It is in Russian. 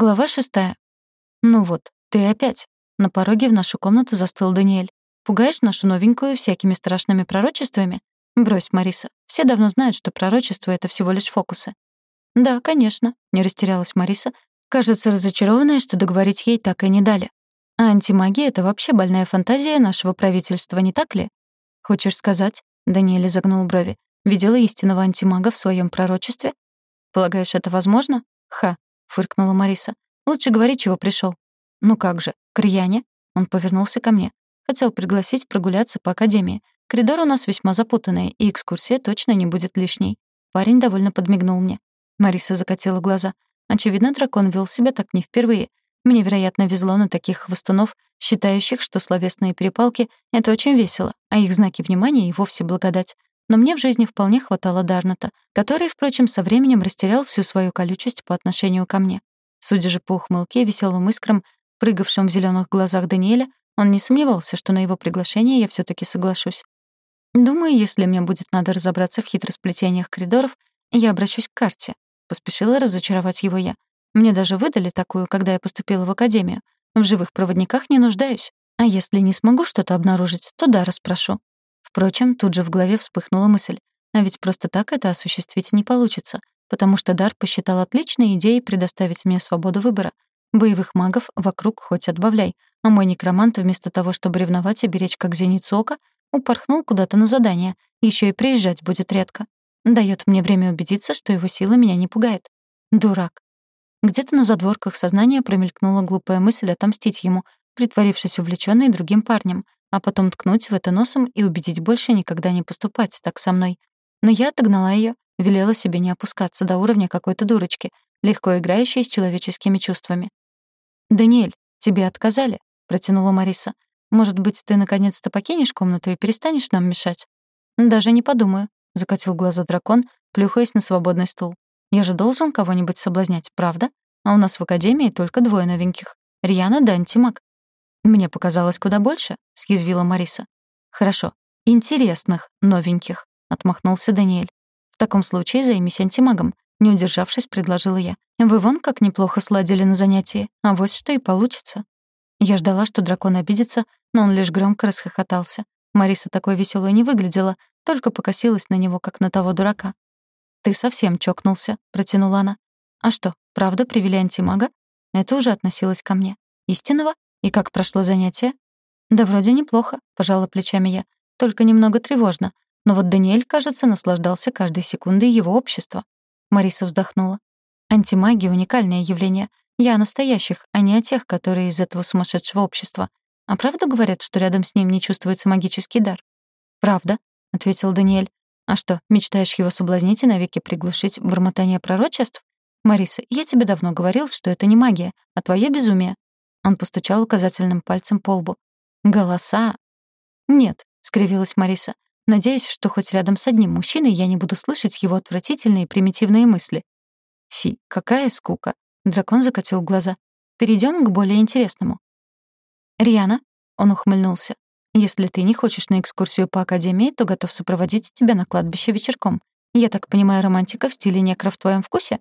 Глава шестая. «Ну вот, ты опять». На пороге в нашу комнату застыл Даниэль. «Пугаешь нашу новенькую всякими страшными пророчествами?» «Брось, Мариса. Все давно знают, что пророчество — это всего лишь фокусы». «Да, конечно», — не растерялась Мариса, кажется, разочарованная, что договорить ей так и не дали. «А антимагия — это вообще больная фантазия нашего правительства, не так ли?» «Хочешь сказать?» — Даниэль загнул брови. «Видела истинного антимага в своем пророчестве?» «Полагаешь, это возможно?» «Ха», — фыркнула Мариса. «Лучше говори, чего пришел. «Ну как же, к Рьяне?» Он повернулся ко мне. Хотел пригласить прогуляться по академии. Коридор у нас весьма запутанный, и экскурсия точно не будет лишней. Парень довольно подмигнул мне. Мариса закатила глаза. Очевидно, дракон вел себя так не впервые. Мне, вероятно, везло на таких хвостунов, считающих, что словесные перепалки — это очень весело, а их знаки внимания и вовсе благодать. Но мне в жизни вполне хватало Дарната, который, впрочем, со временем растерял всю свою колючесть по отношению ко мне. Судя же по ухмылке и веселым искрам, прыгавшим в зеленых глазах Даниэля, он не сомневался, что на его приглашение я все таки соглашусь. «Думаю, если мне будет надо разобраться в хитросплетениях коридоров, я обращусь к карте», — поспешила разочаровать его я. «Мне даже выдали такую, когда я поступила в академию. В живых проводниках не нуждаюсь. А если не смогу что-то обнаружить, то да, расспрошу». Впрочем, тут же в голове вспыхнула мысль. А ведь просто так это осуществить не получится, потому что Дар посчитал отличной идеей предоставить мне свободу выбора. Боевых магов вокруг хоть отбавляй, а мой некромант вместо того, чтобы ревновать и беречь как зеницу ока, упорхнул куда-то на задание, еще и приезжать будет редко. Дает мне время убедиться, что его сила меня не пугает. Дурак. Где-то на задворках сознания промелькнула глупая мысль отомстить ему, притворившись увлечённой другим парнем, а потом ткнуть в это носом и убедить больше никогда не поступать так со мной. Но я отогнала её, велела себе не опускаться до уровня какой-то дурочки, легко играющей с человеческими чувствами. «Даниэль, тебе отказали?» — протянула Мариса. «Может быть, ты наконец-то покинешь комнату и перестанешь нам мешать?» «Даже не подумаю», — закатил глаза дракон, плюхаясь на свободный стул. «Я же должен кого-нибудь соблазнять, правда? А у нас в академии только двое новеньких. Рьяна да антимаг». «Мне показалось куда больше», — съязвила Мариса. «Хорошо. Интересных новеньких», — отмахнулся Даниэль. «В таком случае займись антимагом. Не удержавшись, предложила я. «Вы вон как неплохо сладили на занятии, а вот что и получится». Я ждала, что дракон обидится, но он лишь громко расхохотался. Мариса такой веселой не выглядела, только покосилась на него, как на того дурака. «Ты совсем чокнулся», — протянула она. «А что, правда привели антимага?» Это уже относилось ко мне. «Истинного? И как прошло занятие?» «Да вроде неплохо», — пожала плечами я. «Только немного тревожно. Но вот Даниэль, кажется, наслаждался каждой секундой его общества. Мариса вздохнула. Антимагия — уникальное явление. Я о настоящих, а не о тех, которые из этого сумасшедшего общества. А правда говорят, что рядом с ним не чувствуется магический дар? «Правда», — ответил Даниэль. «А что, мечтаешь его соблазнить и навеки приглушить бормотание пророчеств? Мариса, я тебе давно говорил, что это не магия, а твое безумие». Он постучал указательным пальцем по лбу. «Голоса?» «Нет», — скривилась Мариса надеясь, что хоть рядом с одним мужчиной я не буду слышать его отвратительные примитивные мысли. Фи, какая скука. Дракон закатил глаза. Перейдем к более интересному. Риана, он ухмыльнулся. Если ты не хочешь на экскурсию по академии, то готов сопроводить тебя на кладбище вечерком. Я так понимаю, романтика в стиле некро в твоем вкусе?